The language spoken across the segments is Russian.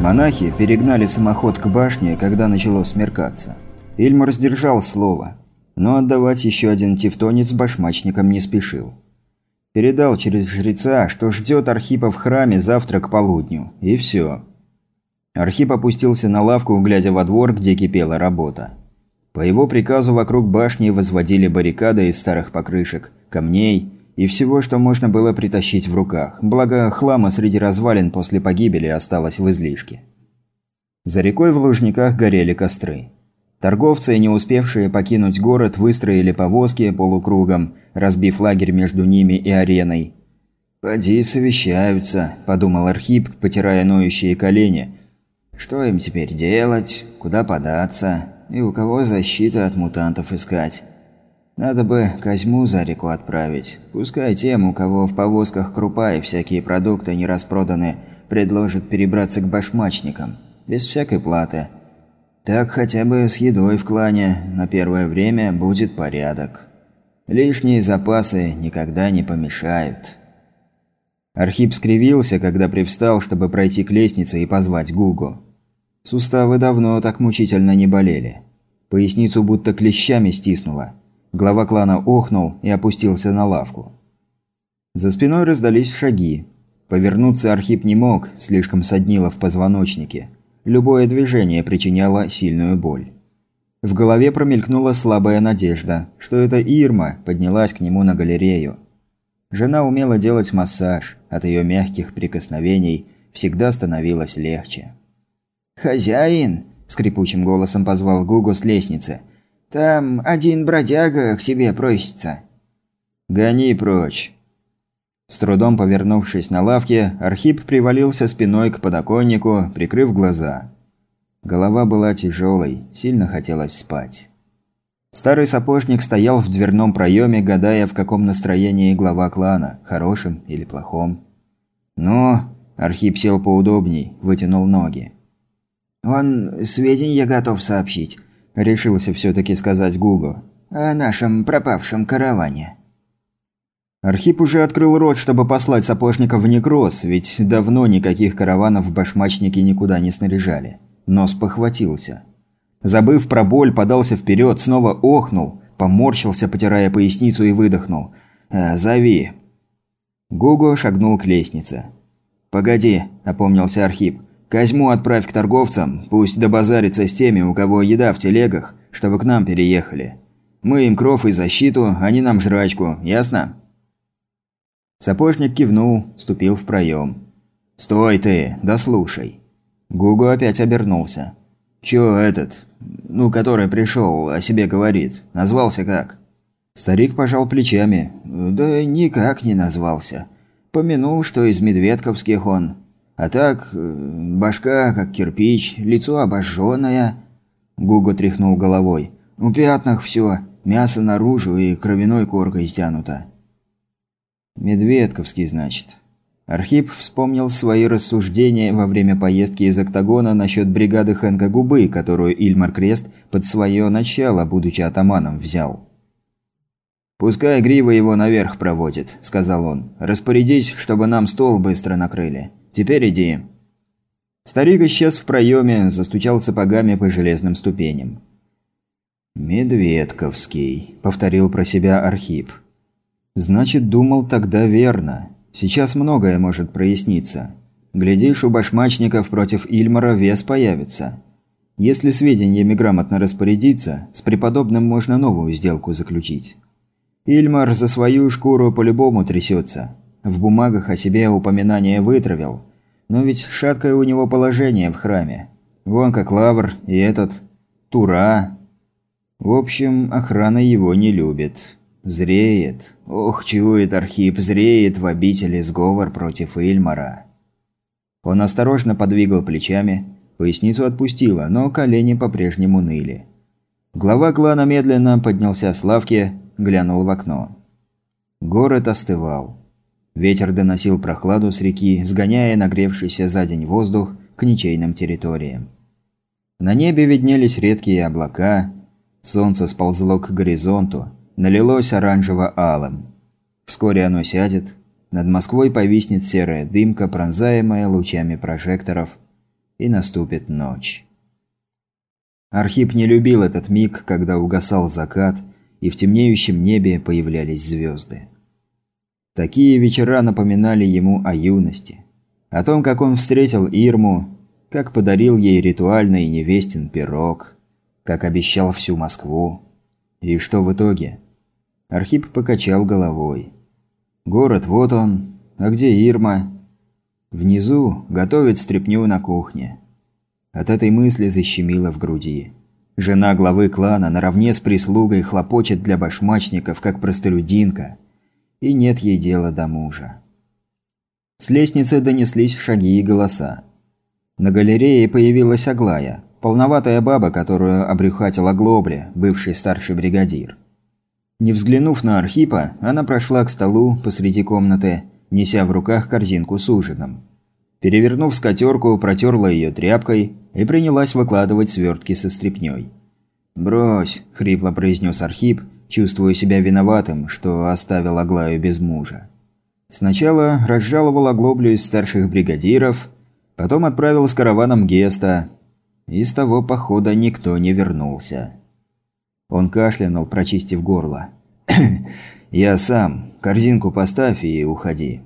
Монахи перегнали самоход к башне, когда начало смеркаться. Ильмар сдержал слово, но отдавать еще один тевтонец башмачникам не спешил. Передал через жреца, что ждет Архипа в храме завтра к полудню, и все. Архип опустился на лавку, глядя во двор, где кипела работа. По его приказу вокруг башни возводили баррикады из старых покрышек, камней и всего, что можно было притащить в руках, благо хлама среди развалин после погибели осталось в излишке. За рекой в Лужниках горели костры. Торговцы, не успевшие покинуть город, выстроили повозки полукругом, разбив лагерь между ними и ареной. «Поди совещаются», – подумал Архип, потирая ноющие колени. «Что им теперь делать? Куда податься? И у кого защита от мутантов искать?» Надо бы Козьму за реку отправить. Пускай тем, у кого в повозках крупа и всякие продукты не распроданы, предложат перебраться к башмачникам. Без всякой платы. Так хотя бы с едой в клане на первое время будет порядок. Лишние запасы никогда не помешают. Архип скривился, когда привстал, чтобы пройти к лестнице и позвать Гугу. Суставы давно так мучительно не болели. Поясницу будто клещами стиснуло. Глава клана охнул и опустился на лавку. За спиной раздались шаги. Повернуться Архип не мог, слишком соднило в позвоночнике. Любое движение причиняло сильную боль. В голове промелькнула слабая надежда, что это Ирма поднялась к нему на галерею. Жена умела делать массаж, от ее мягких прикосновений всегда становилось легче. «Хозяин!» – скрипучим голосом позвал Гугу с лестницы – там один бродяга к тебе просится». «Гони прочь». С трудом повернувшись на лавке, Архип привалился спиной к подоконнику, прикрыв глаза. Голова была тяжелой, сильно хотелось спать. Старый сапожник стоял в дверном проеме, гадая, в каком настроении глава клана, хорошем или плохом. «Ну?» – Архип сел поудобней, вытянул ноги. «Он сведения готов сообщить. Решился все-таки сказать Гугу. «О нашем пропавшем караване». Архип уже открыл рот, чтобы послать сапожника в некроз, ведь давно никаких караванов башмачники никуда не снаряжали. Но спохватился. Забыв про боль, подался вперед, снова охнул, поморщился, потирая поясницу и выдохнул. «Э, «Зови». Гуго шагнул к лестнице. «Погоди», – опомнился Архип. Козьму отправь к торговцам, пусть добазарится с теми, у кого еда в телегах, чтобы к нам переехали. Мы им кров и защиту, они нам жрачку, ясно?» Сапожник кивнул, ступил в проем. «Стой ты, да слушай». Гугу опять обернулся. «Чё этот, ну, который пришел, о себе говорит, назвался как?» Старик пожал плечами. «Да никак не назвался. Помянул, что из Медведковских он. А так, э, башка как кирпич, лицо обожженное. Гуго тряхнул головой. У пятнах все, мясо наружу и кровяной коркой стянуто. Медведковский, значит. Архип вспомнил свои рассуждения во время поездки из Октагона насчет бригады Хэнка Губы, которую Ильмар Крест под свое начало, будучи атаманом, взял. «Пускай Грива его наверх проводит», – сказал он. «Распорядись, чтобы нам стол быстро накрыли». Теперь иди». Старик исчез в проеме, застучал сапогами по железным ступеням. «Медведковский», – повторил про себя Архип. «Значит, думал тогда верно. Сейчас многое может проясниться. Глядишь, у башмачников против Ильмара вес появится. Если сведениями грамотно распорядиться, с преподобным можно новую сделку заключить. Ильмар за свою шкуру по-любому трясется. В бумагах о себе упоминание вытравил. Но ведь шаткое у него положение в храме. Вон как Лавр и этот... Тура. В общем, охрана его не любит. Зреет. Ох, чует Архип, зреет в обители сговор против Ильмара. Он осторожно подвигал плечами, поясницу отпустила, но колени по-прежнему ныли. Глава клана медленно поднялся с лавки, глянул в окно. Город остывал. Ветер доносил прохладу с реки, сгоняя нагревшийся за день воздух к ничейным территориям. На небе виднелись редкие облака, солнце сползло к горизонту, налилось оранжево-алым. Вскоре оно сядет, над Москвой повиснет серая дымка, пронзаемая лучами прожекторов, и наступит ночь. Архип не любил этот миг, когда угасал закат, и в темнеющем небе появлялись звезды. Такие вечера напоминали ему о юности, о том, как он встретил Ирму, как подарил ей ритуальный невестин пирог, как обещал всю Москву. И что в итоге? Архип покачал головой. Город вот он, а где Ирма? Внизу готовит стряпню на кухне. От этой мысли защемило в груди. Жена главы клана наравне с прислугой хлопочет для башмачников, как простолюдинка. И нет ей дела до мужа. С лестницы донеслись шаги и голоса. На галерее появилась Аглая, полноватая баба, которую обрюхатил Оглобля, бывший старший бригадир. Не взглянув на Архипа, она прошла к столу посреди комнаты, неся в руках корзинку с ужином. Перевернув скатерку, протерла ее тряпкой и принялась выкладывать свертки со стряпнёй. «Брось», – хрипло произнес Архип, чувствуя себя виноватым, что оставил Аглаю без мужа. Сначала разжаловал оглоблю из старших бригадиров, потом отправил с караваном Геста. Из того похода никто не вернулся. Он кашлянул, прочистив горло. «Я сам. Корзинку поставь и уходи».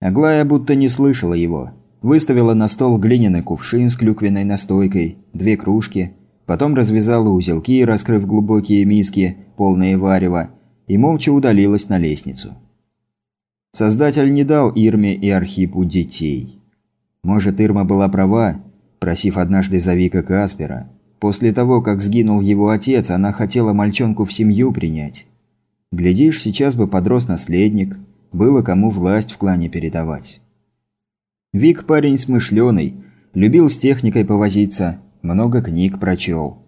Аглая будто не слышала его. Выставила на стол глиняный кувшин с клюквенной настойкой, две кружки, потом развязала узелки, раскрыв глубокие миски, полные варева, и молча удалилась на лестницу. Создатель не дал Ирме и Архипу детей. Может, Ирма была права, просив однажды за Вика Каспера. После того, как сгинул его отец, она хотела мальчонку в семью принять. Глядишь, сейчас бы подрос наследник, было кому власть в клане передавать. Вик парень смышленый, любил с техникой повозиться, много книг прочел.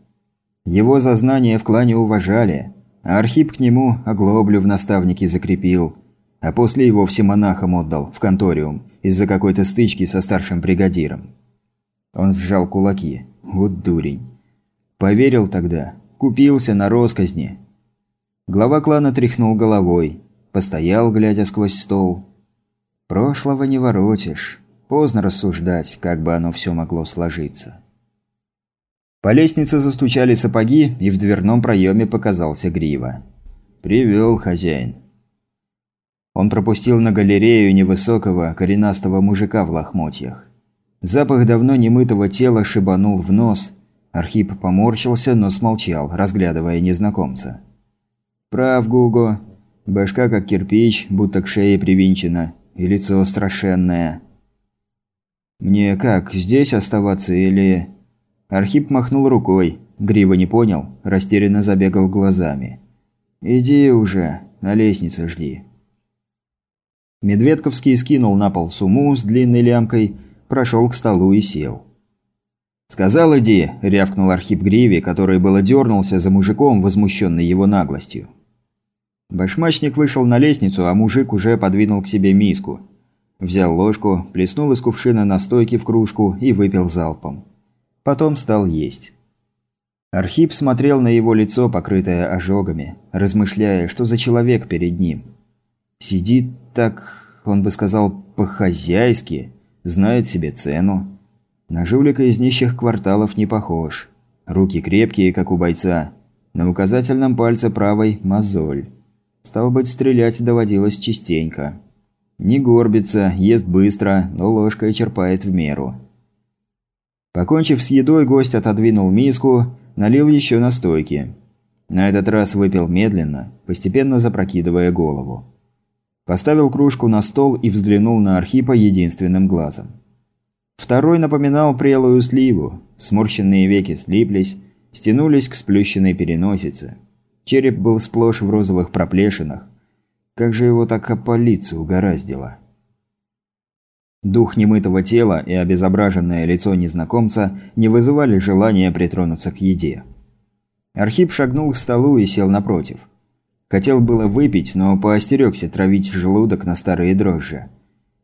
Его за знания в клане уважали, а Архип к нему оглоблю в наставнике закрепил, а после его все монахам отдал, в конториум, из-за какой-то стычки со старшим бригадиром. Он сжал кулаки. Вот дурень. Поверил тогда, купился на росказни. Глава клана тряхнул головой, постоял, глядя сквозь стол. Прошлого не воротишь. Поздно рассуждать, как бы оно все могло сложиться. По лестнице застучали сапоги, и в дверном проеме показался Грива. «Привел хозяин». Он пропустил на галерею невысокого, коренастого мужика в лохмотьях. Запах давно немытого тела шибанул в нос, Архип поморщился, но смолчал, разглядывая незнакомца. «Прав, Гуго. Башка как кирпич, будто к шее привинчена, и лицо страшенное». «Мне как, здесь оставаться или...» Архип махнул рукой. Грива не понял, растерянно забегал глазами. «Иди уже, на лестнице жди». Медведковский скинул на пол сумму с длинной лямкой, прошел к столу и сел. «Сказал, иди!» – рявкнул Архип Гриви, который было дернулся за мужиком, возмущенный его наглостью. Башмачник вышел на лестницу, а мужик уже подвинул к себе миску. Взял ложку, плеснул из кувшина настойки в кружку и выпил залпом. Потом стал есть. Архип смотрел на его лицо, покрытое ожогами, размышляя, что за человек перед ним. Сидит так, он бы сказал, по-хозяйски, знает себе цену. На жулика из нищих кварталов не похож. Руки крепкие, как у бойца. На указательном пальце правой – мозоль. Стал быть, стрелять доводилось частенько. Не горбится, ест быстро, но ложкой черпает в меру. Покончив с едой, гость отодвинул миску, налил еще настойки. На этот раз выпил медленно, постепенно запрокидывая голову. Поставил кружку на стол и взглянул на Архипа единственным глазом. Второй напоминал прелую сливу. Сморщенные веки слиплись, стянулись к сплющенной переносице. Череп был сплошь в розовых проплешинах. Как же его так опалиться угораздило? Дух немытого тела и обезображенное лицо незнакомца не вызывали желания притронуться к еде. Архип шагнул к столу и сел напротив. Хотел было выпить, но поостерегся травить желудок на старые дрожжи.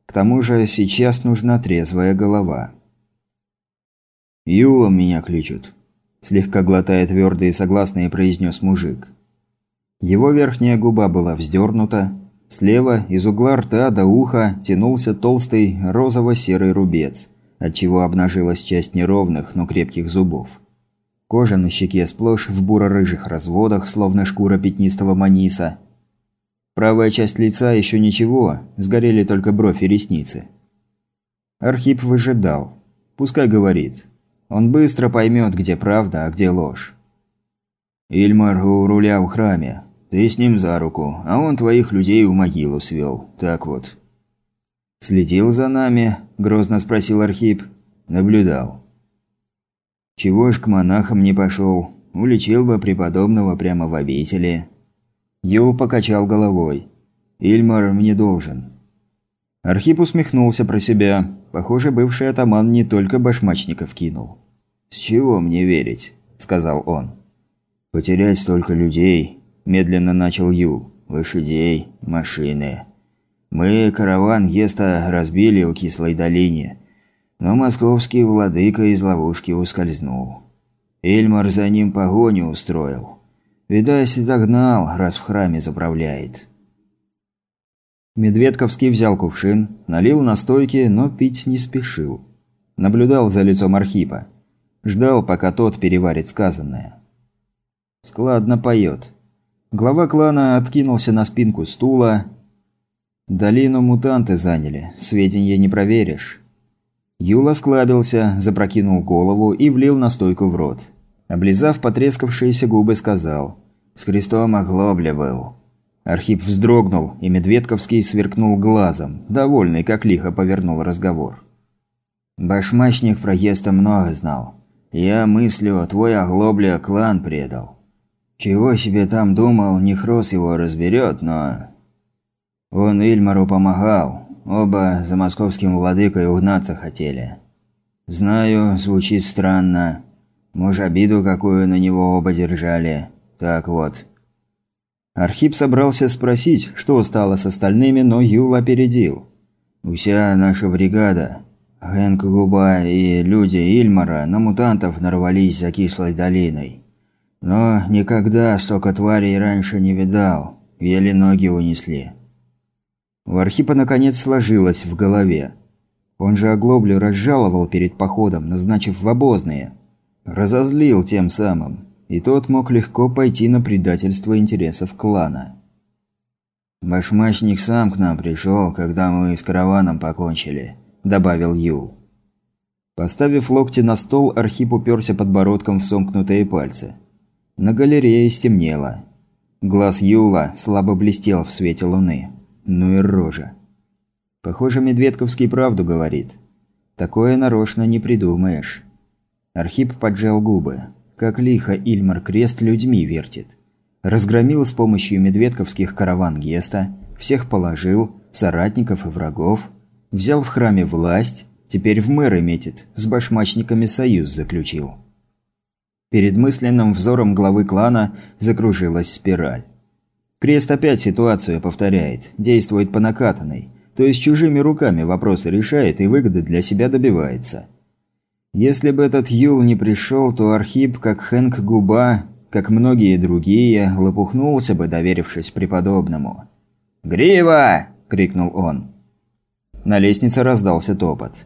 К тому же сейчас нужна трезвая голова. «Юлом меня кличут», – слегка глотая твердые согласные произнес мужик. Его верхняя губа была вздернута, слева из угла рта до уха тянулся толстый розово-серый рубец, отчего обнажилась часть неровных, но крепких зубов. Кожа на щеке сплошь в буро-рыжих разводах, словно шкура пятнистого маниса. Правая часть лица еще ничего, сгорели только бровь и ресницы. Архип выжидал. Пускай говорит. Он быстро поймет, где правда, а где ложь. «Ильмар у руля в храме. Ты с ним за руку, а он твоих людей в могилу свел. Так вот». «Следил за нами?» – грозно спросил Архип. «Наблюдал». «Чего ж к монахам не пошел? Улечил бы преподобного прямо в обители». Юл покачал головой. «Ильмар мне должен». Архип усмехнулся про себя. Похоже, бывший атаман не только башмачников кинул. «С чего мне верить?» – сказал он. «Потерять столько людей», – медленно начал Юл. «Лошадей, машины. Мы караван Еста разбили у Кислой долине, но московский владыка из ловушки ускользнул. Эльмар за ним погоню устроил. Видать, догнал, раз в храме заправляет». Медведковский взял кувшин, налил настойки, но пить не спешил. Наблюдал за лицом Архипа. Ждал, пока тот переварит сказанное. Складно поет. Глава клана откинулся на спинку стула. Долину мутанты заняли, сведения не проверишь. Юла склабился, запрокинул голову и влил настойку в рот. Облизав потрескавшиеся губы, сказал «С крестом оглобля был». Архип вздрогнул, и Медведковский сверкнул глазом, довольный, как лихо повернул разговор. «Башмачник про Еста много знал. Я мыслю, твой оглобля клан предал. Чего себе там думал, Нехрос его разберет, но... Он Ильмару помогал. Оба за московским владыкой угнаться хотели. Знаю, звучит странно. Может, обиду какую на него оба держали. Так вот. Архип собрался спросить, что стало с остальными, но Юл опередил. Вся наша бригада, Хэнк Губа и люди Ильмара на мутантов нарвались за кислой долиной. Но никогда столько тварей раньше не видал. Еле ноги унесли. У Архипа наконец сложилось в голове. Он же оглоблю разжаловал перед походом, назначив в обозные. Разозлил тем самым. И тот мог легко пойти на предательство интересов клана. «Башмачник сам к нам пришел, когда мы с караваном покончили», – добавил Юл. Поставив локти на стол, Архип уперся подбородком в сомкнутые пальцы. На галерее стемнело. Глаз Юла слабо блестел в свете луны. Ну и рожа. Похоже, Медведковский правду говорит. Такое нарочно не придумаешь. Архип поджал губы. Как лихо Ильмар Крест людьми вертит. Разгромил с помощью медведковских караван Геста, всех положил, соратников и врагов, взял в храме власть, теперь в мэры метит, с башмачниками союз заключил. Перед мысленным взором главы клана закружилась спираль. Крест опять ситуацию повторяет, действует по накатанной, то есть чужими руками вопросы решает и выгоды для себя добивается. Если бы этот Юл не пришел, то Архип, как Хэнк Губа, как многие другие, лопухнулся бы, доверившись преподобному. «Грива!» – крикнул он. На лестнице раздался топот.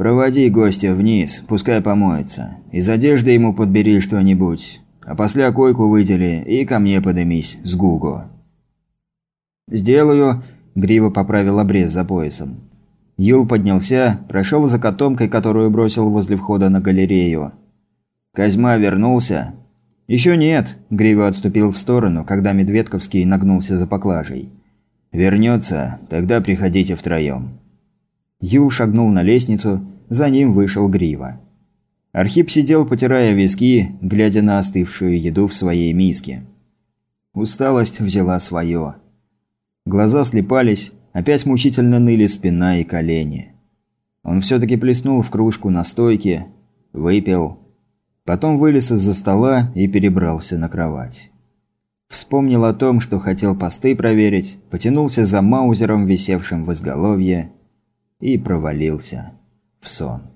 «Проводи гостя вниз, пускай помоется. Из одежды ему подбери что-нибудь. А после койку выдели и ко мне подымись, с Гуго». «Сделаю», – Грива поправил обрез за поясом. Юл поднялся, прошел за котомкой, которую бросил возле входа на галерею. «Козьма вернулся?» «Еще нет», – Грива отступил в сторону, когда Медведковский нагнулся за поклажей. «Вернется, тогда приходите втроем». Юл шагнул на лестницу, за ним вышел Грива. Архип сидел, потирая виски, глядя на остывшую еду в своей миске. Усталость взяла свое. Глаза слепались, опять мучительно ныли спина и колени. Он все-таки плеснул в кружку настойки, выпил, потом вылез из-за стола и перебрался на кровать. Вспомнил о том, что хотел посты проверить, потянулся за маузером, висевшим в изголовье, и провалился в сон.